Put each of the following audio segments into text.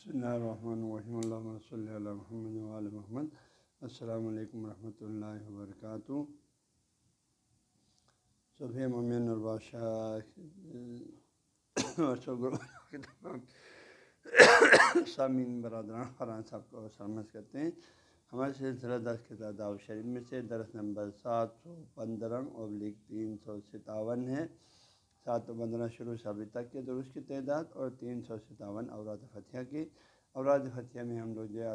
بسم اللہ الرحمن الرحیم اللہ صلی اللہ محمد علیہ محمد السلام علیکم ورحمۃ اللہ وبرکاتہ صبح ممین البادشاہ سامعین برادران، فرحان صاحب کو سرمس کرتے ہیں۔ ہمارے سلسلہ درس کے تعداد شریف میں سے درس نمبر سات سو پندرہ ابلک تین سو ستاون ہے۔ سات سو پندرہ شروع سے ابھی تک کے درست کی تعداد اور تین سو ستاون اوراد فتح کی۔ اوراد فتح میں ہم لوگ جو ہے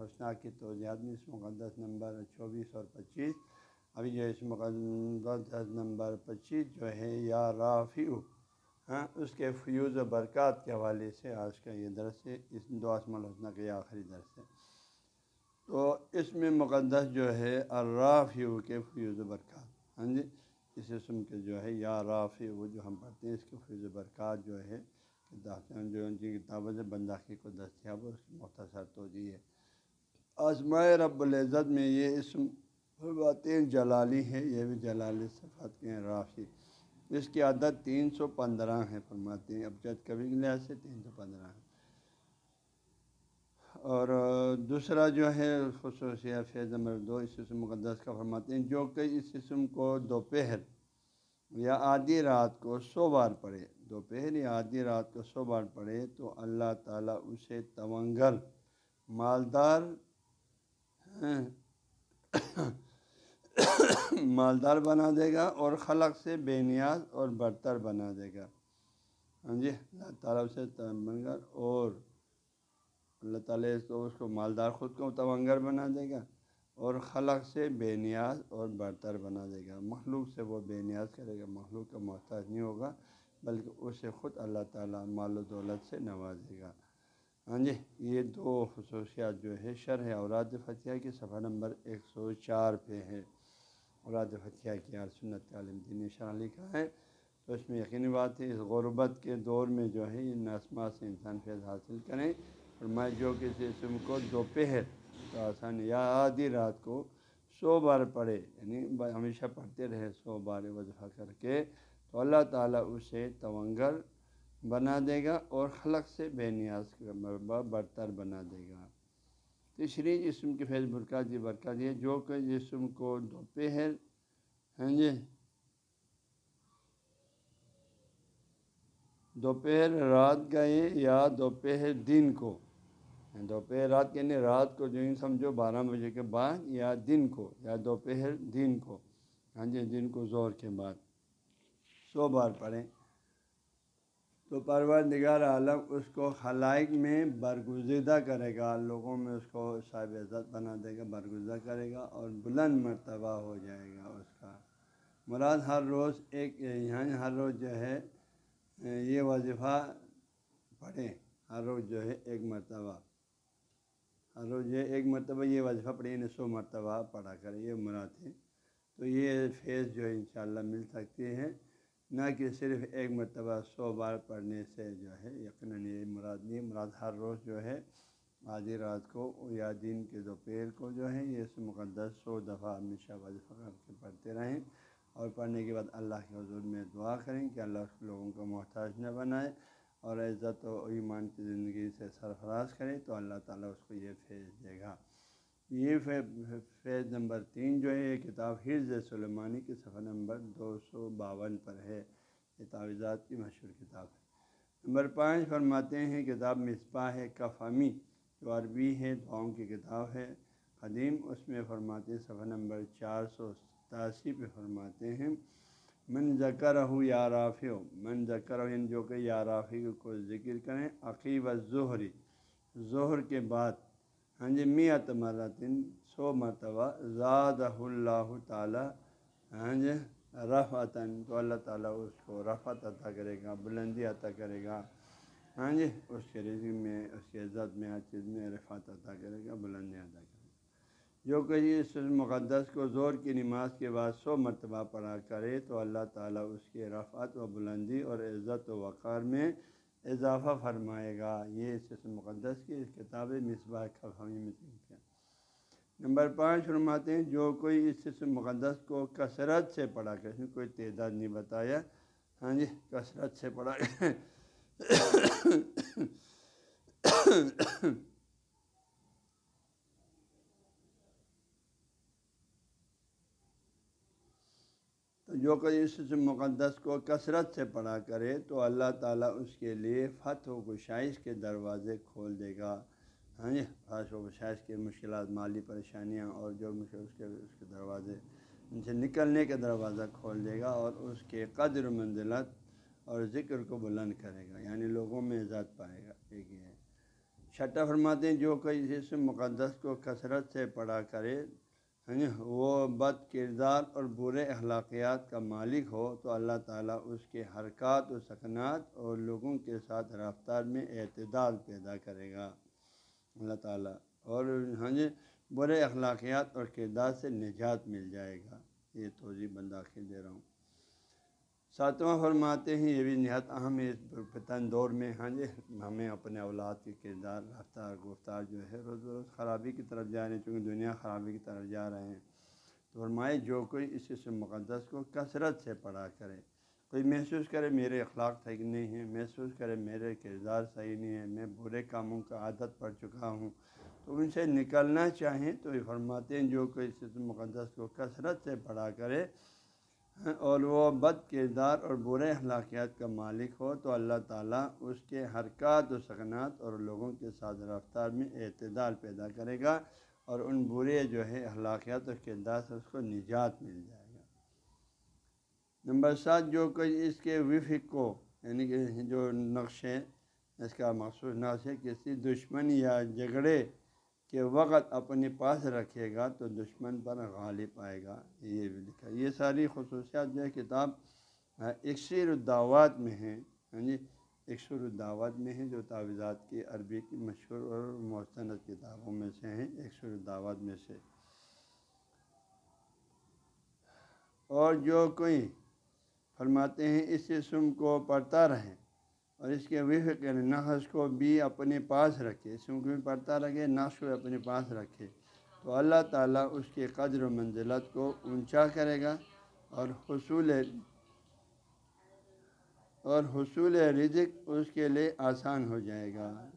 حسنہ کی توجہات میں اس مقدس نمبر چوبیس اور پچیس۔ ابھی جو اس مقدس نمبر پچیس جو ہے یا رافی ہاں اس کے فیوز و برکات کے حوالے سے آج کا یہ درس ہے۔ اس دو اسم الحسنہ کا یہ آخری درس ہے۔ تو اس میں مقدس جو ہے الرافیو کے فیوز و برکات ہاں جی۔ اس اسم کے جو ہے یا رافی وہ جو ہم پڑھتے ہیں، اس کے فیض برکات جو ہے جو ان کی کتابت بنداخی کو دستیاب اس کی مختصر تو ہے۔ آزمائے رب العزت میں یہ اسم باتیں جلالی ہے یہ بھی جلالی صفات کے ہیں رافی اس کی عادت تین سو پندرہ ہیں، فرماتے ہیں۔ اب جد کبھی کے لحاظ سے تین سو پندرہ ہیں۔ اور دوسرا جو ہے خصوصیت فیض نمبر دو، اس اسم مقدس کا، فرماتے ہیں، جو کہ اس اسم کو دوپہر یا آدھی رات کو سو بار پڑھے۔ دوپہر یا آدھی رات کو سو بار پڑھے تو اللہ تعالیٰ اسے تونگل مالدار مالدار بنا دے گا اور خلق سے بے نیاز اور برتر بنا دے گا۔ ہاں جی اللہ تعالیٰ اسے تونگل اور اللہ تعالیٰ اس کو اس کو مالدار خود کو تونگر بنا دے گا۔ اور خلق سے بے نیاز اور برتر بنا دے گا۔ مخلوق سے وہ بے نیاز کرے گا۔ مخلوق کا محتاج نہیں ہوگا، بلکہ اسے خود اللہ تعالیٰ مال و دولت سے نوازے گا۔ ہاں جی یہ دو خصوصیات جو ہے شرح اوراد فتح کی صفحہ نمبر ایک سو چار پہ ہے اوراد فتح کی یار سنت عالم دین شرح لکھا ہے۔ تو اس میں یقینی بات ہے، اس غربت کے دور میں جو ہے ان نسما سے انسان فیض حاصل کریں۔ اور میں جو کسی اسم کو دوپہر تو آسان یا آدھی رات کو سو بار پڑھے یعنی ہمیشہ پڑھتے رہے سو بار وظفہ کر کے، تو اللہ تعالیٰ اسے تونگر بنا دے گا اور خلق سے بے نیاز برتر بنا دے گا۔ تیسری جسم کی فیض برکات یہ برکات یہ جو کہ جسم کو دوپہر ہیں۔ ہاں جی۔ دوپہر رات گئے یا دوپہر دن کو؟ دوپہر رات کے یعنی رات کو جو ہی سمجھو بارہ بجے کے بعد یا دن کو، یا دوپہر دن کو ہاں جی دن کو زور کے بعد۔ سو بار پڑھیں۔ تو پرور نگار عالم اس کو خلائق میں برگزیدہ کرے گا، لوگوں میں اس کو صاحب عزت بنا دے گا، برگزیدہ کرے گا اور بلند مرتبہ ہو جائے گا اس کا۔ مراد ہر روز ایک یہاں ہر روز جو ہے، یہ وظیفہ پڑھیں۔ ہر روز جو ہے ایک مرتبہ۔ ہر روز یہ ایک مرتبہ یہ وظیفہ پڑھیں یعنی سو مرتبہ پڑھا کرے یہ مراد ہے تو یہ فیض جو ہے انشاءاللہ مل سکتی ہے نہ کہ صرف ایک مرتبہ سو بار پڑھنے سے جو ہے یقیناً یہ مراد نہیں، مراد ہر روز جو ہے آدھی رات کو یا دن کے دوپہر کو جو ہے یہ اس مقدس سو دفعہ ہمیشہ وظیفہ کر کے پڑھتے رہیں۔ اور پڑھنے کے بعد اللہ کے حضور میں دعا کریں کہ اللہ لوگوں کو محتاج نہ بنائے۔ اور عزت و ایمان کی زندگی سے سرفراز کرے تو اللہ تعالیٰ اس کو یہ فیض دے گا۔ یہ فیض نمبر تین جو ہے، یہ کتاب حرز سلیمانی کی صفحہ نمبر دو سو باون پر ہے۔ یہ تعویذات کی مشہور کتاب ہے۔ نمبر پانچ فرماتے ہیں، کتاب مصباح ہے کفہمی جو عربی ہے، دعاؤں کی کتاب ہے۔ قدیم، اس میں فرماتے صفحہ نمبر چار سو ستاسی پہ فرماتے ہیں من ذکر ہو یا رافی ہو من ذکر ہو یعنی جو کہ یا رافی کو ذکر کریں، عقیب ظہری ظہر کے بعد ہاں جی میت مرتن، سو مرتبہ زاد اللہ تعالیٰ ہاں جی رفعتاً، تو اللہ تعالیٰ اس کو رفعت عطا کرے گا، بلندی عطا کرے گا ہاں جی اس کے رزق میں، اس کے عزت میں، ہر چیز میں رفعت عطا کرے گا، بلندی عطا کرے گا۔ جو کہ اس مقدس کو زور کی نماز کے بعد سو مرتبہ پڑھا کرے تو اللہ تعالیٰ اس کی رفعت و بلندی اور عزت و وقار میں اضافہ فرمائے گا۔ یہ اس مقدس کی اس کتاب مصباح خفامی میں کیا نمبر پانچ فرماتے ہیں، جو کوئی اس مقدس کو کثرت سے پڑھا کر اس میں کوئی تعداد نہیں بتایا۔ ہاں جی کثرت سے پڑھا جو کوئی اس مقدس کو کثرت سے پڑھا کرے تو اللہ تعالیٰ اس کے لیے فتح و گشائش کے دروازے کھول دے گا۔ ہاں جی فتح و گشائش کے مشکلات، مالی پریشانیاں اور جو اس کے اس کے دروازے، ان سے نکلنے کا دروازہ کھول دے گا اور اس کے قدر منزلت اور ذکر کو بلند کرے گا یعنی لوگوں میں عزت پائے گا۔ ایک یہ ہے۔ چھٹا فرماتے ہیں، جو کوئی اس مقدس کو کثرت سے پڑھا کرے یعنی وہ بد کردار اور برے اخلاقیات کا مالک ہو تو اللہ تعالیٰ اس کے حرکات و سکنات اور لوگوں کے ساتھ رفتار میں اعتدال پیدا کرے گا۔ اللہ تعالیٰ، اور ہاں جی برے اخلاقیات اور کردار سے نجات مل جائے گا۔ یہ توضیع بنداخی دے رہا ہوں۔ ساتواں فرماتے ہیں، یہ بھی نہایت اہم ہے پتن دور میں ہاں جی ہمیں اپنے اولاد کے کردار، رفتار، گفتار جو ہے، روز روز خرابی کی طرف جا رہے ہیں، چونکہ دنیا خرابی کی طرف جا رہے ہیں۔ تو فرمائے، جو کوئی اس سے مقدس کو کثرت سے پڑھا کرے، کوئی محسوس کرے میرے اخلاق صحیح نہیں ہے محسوس کرے میرے کردار صحیح نہیں ہے میں برے کاموں کا عادت پڑ چکا ہوں، تو ان سے نکلنا چاہیں تو یہ فرماتے ہیں، جو کوئی اس مقدس کو کثرت سے پڑھا کرے اور وہ بد کردار اور برے اخلاقیات کا مالک ہو، تو اللہ تعالیٰ اس کے حرکات و سکنات اور لوگوں کے ساتھ رفتار میں اعتدال پیدا کرے گا اور ان برے جو ہے اخلاقیات اور کردار سے اس کو نجات مل جائے گا۔ نمبر سات، جو کوئی اس کے وفق کو یعنی کہ جو نقش ہے، اس کا مخصوص نقش ہے کسی دشمن یا جھگڑے کے وقت اپنے پاس رکھے گا تو دشمن پر غالب آئے گا۔ یہ بھی لکھا۔ یہ ساری خصوصیات جو ہے کتاب اکثر الدعوات میں ہیں۔ ہاں جی؟ اکثر الدعوات میں ہیں جو تعویذات کی عربی کی مشہور اور مستند کتابوں میں سے ہیں۔ اکثر الدعوات میں سے۔ اور جو کوئی فرماتے ہیں، اس اسم کو پڑھتا رہے۔ اور اس کے وفق یعنی نقش کو بھی اپنے پاس رکھے اس کو بھی پڑھتا رکھے نقش کو اپنے پاس رکھے۔ تو اللہ تعالیٰ اس کے قدر و منزلت کو اونچا کرے گا اور حصول اور حصول رزق اس کے لیے آسان ہو جائے گا۔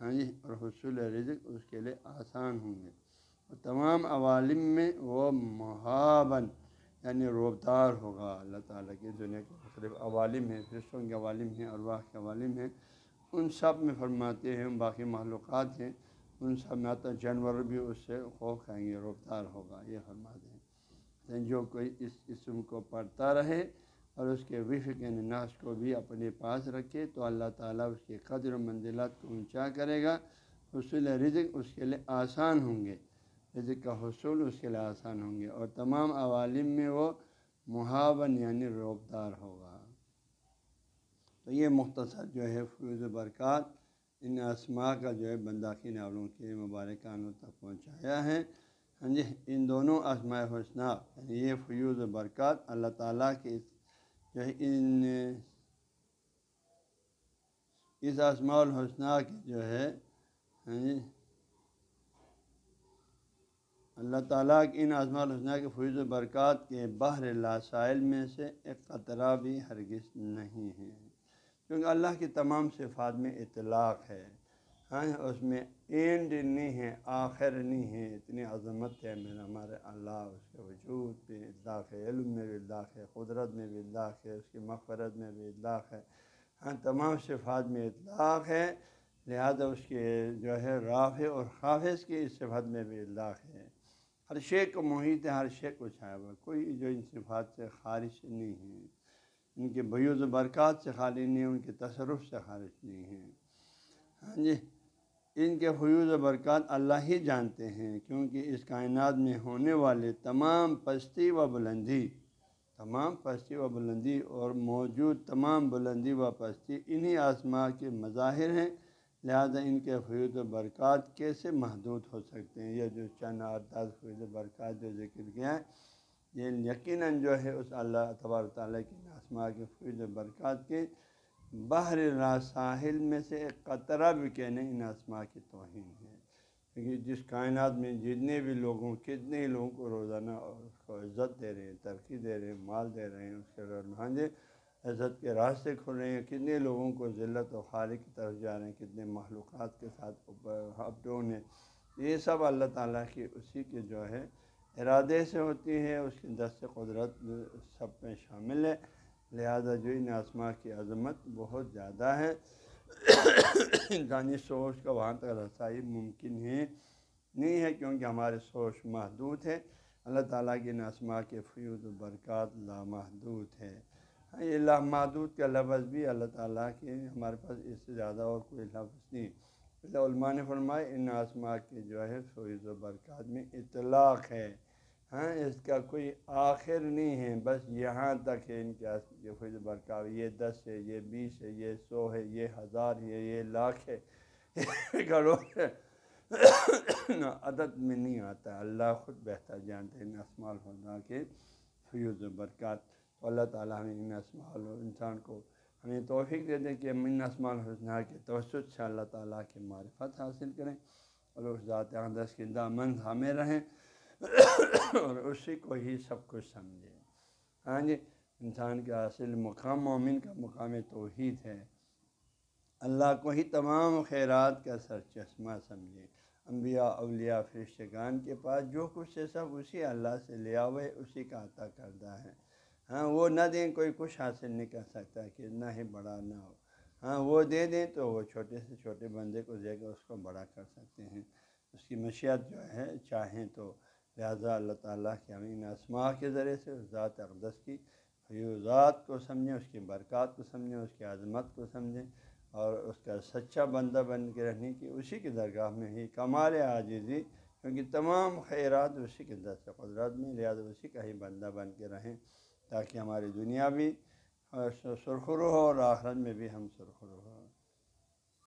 ہاں جی اور حصول رزق اس کے لیے آسان ہوں گے۔ اور تمام عوالم میں وہ محابن یعنی روبدار ہوگا اللہ تعالیٰ کی دنیا کے مختلف عوالم ہیں، فرشتوں کے عوالم ہیں، ارواح کے عوالم ہیں۔ ان سب میں فرماتے ہیں، باقی معلومات ہیں۔ ان سب میں آتا جانور بھی اس سے خوف کھائیں گے روبدار ہوگا، یہ فرماتے ہیں۔ یعنی جو کوئی اس اسم کو پڑھتا رہے اور اس کے وفق یعنی ناش کو بھی اپنے پاس رکھے، تو اللہ تعالیٰ اس کے قدر و منزلات کو اونچا کرے گا۔ حصول رزق اس کے لیے آسان ہوں گے۔ رزق کا حصول اس کے لیے آسان ہوں گے۔ اور تمام عوالم میں وہ محاون یعنی روبدار ہوگا۔ تو یہ مختصر جو ہے فیوز برکات ان اسماء کا جو ہے بنداخی ناولوں کے مبارکانوں تک پہنچایا ہے۔ ہاں جی ان دونوں اسماء حسنہ یعنی یہ فیوز برکات اللہ تعالیٰ کے جو ہے ان اس اسماء الحسنہ کی جو ہے ہاں جی اللہ تعالیٰ کی ان اعظم الحسنہ کے فیض و برکات کے بحر لاسائل میں سے ایک قطرہ بھی ہرگز نہیں ہے۔ کیونکہ اللہ کی تمام صفات میں اطلاق ہے۔ ہاں اس میں اینڈ نہیں ہے، آخر نہیں ہے۔ اتنی عظمت ہے میرا، ہمارے اللہ اس کے وجود پہ اطلاق ہے علم میں بھی اطلاق ہے قدرت میں بھی اطلاق ہے اس کی مغفرت میں بھی اطلاق ہے ہاں تمام صفات میں اطلاق ہے، لہذا اس کے جو ہے رافع اور خافظ کی اس صفت میں بھی اطلاق ہے۔ ہر شے کو محیط ہے، ہر شے کو چھایا ہوا کوئی جو ان صفات سے خارج نہیں ہے، ان کے بیوز و برکات سے خالی نہیں ہے ان کے تصرف سے خارج نہیں ہے۔ ہاں جی ان کے فیوز و برکات اللہ ہی جانتے ہیں، کیونکہ اس کائنات میں ہونے والے تمام پستی و بلندی، تمام پستی و بلندی اور موجود تمام بلندی و پستی انہی آسما کے مظاہر ہیں۔ لہذا ان کے فیض و برکات کیسے محدود ہو سکتے ہیں؟ یہ جو چند اعداد فیض و برکات جو ذکر کیا ہے یہ یقیناً جو ہے اس اللہ تبار تعالیٰ کی آسما کے فیض و برکات کے باہر را ساحل میں سے ایک قطرہ بھی کہنے ان آسما کی توہین ہے۔ کیونکہ جس کائنات میں جتنے بھی لوگوں، کتنے ہی لوگوں کو روزانہ اس کو عزت دے رہے ہیں، ترقی دے رہے ہیں، مال دے رہے ہیں، اس کے ہاں عزت کے راستے کھل رہے ہیں، کتنے لوگوں کو ذلت و خالق کی طرف جا رہے ہیں، کتنے معلومات کے ساتھ اپ ڈاؤن ہے یہ سب اللہ تعالیٰ کی اسی کے جو ہے ارادے سے ہوتی ہے اس کی دست قدرت سب میں شامل ہے۔ لہذا جو ان آسما کی عظمت بہت زیادہ ہے۔ انسانی سوچ کا وہاں تک رسائی ممکن ہے نہیں ہے، کیونکہ ہمارے سوچ محدود ہے۔ اللہ تعالیٰ کی نسما کے فیوز و برکات لامحدود ہے۔ ہاں یہ لامحدود کا لفظ بھی اللہ تعالیٰ کے ہمارے پاس اس سے زیادہ اور کوئی لفظ نہیں۔ علماء نے فرمائے ان آسما کے جو ہے فیوز و برکات میں اطلاق ہے۔ ہاں اس کا کوئی آخر نہیں ہے، بس یہاں تک ہے ان کے فیض و برکات، یہ دس ہے، یہ بیس ہے، یہ سو ہے، یہ ہزار ہے، یہ لاکھ ہے۔ کروڑ ہے عدد میں نہیں آتا۔ اللہ خود بہتر جانتے ہیں اسماع الحدا کے فیوز و برکات۔ تو اللہ تعالیٰ ہمیں ان اسماع انسان کو ہمیں توفیق دے دیں کہ ہم ان اسماع الحسنہ کے توسط سے اللہ تعالیٰ کے معرفت حاصل کریں اور اس ذات اقدس کے دامن ہمیں رہیں اور اسی کو ہی سب کچھ سمجھے ہاں جی انسان کا اصل مقام مومن کا مقام توحید ہے۔ اللہ کو ہی تمام خیرات کا سر چشمہ سمجھے انبیاء، اولیاء، فرشتگان کے پاس جو کچھ ہے سب اسی اللہ سے لیا ہوئے اسی کا عطا کردہ ہے۔ ہاں وہ نہ دیں کوئی کچھ حاصل نہیں کر سکتا کہ نہ ہی بڑا نہ ہو۔ ہاں وہ دے دیں تو وہ چھوٹے سے چھوٹے بندے کو دے کر اس کو بڑا کر سکتے ہیں۔ اس کی مشیت جو ہے، چاہیں تو لہٰذا اللہ تعالیٰ کے امین اسماع کے ذریعے سے، اس ذات اقدس کی فیوزات کو سمجھیں، اس کی برکات کو سمجھیں، اس کی عظمت کو سمجھیں اور اس کا سچا بندہ بن کے رہنے کی اسی کی درگاہ میں ہی کمال عاجزی، کیونکہ تمام خیرات اسی کے دست قدرت میں، لہٰذا اسی کا ہی بندہ بن کے رہیں۔ تاکہ ہماری دنیا بھی سرخرو ہو اور آخرت میں بھی ہم سرخرو ہو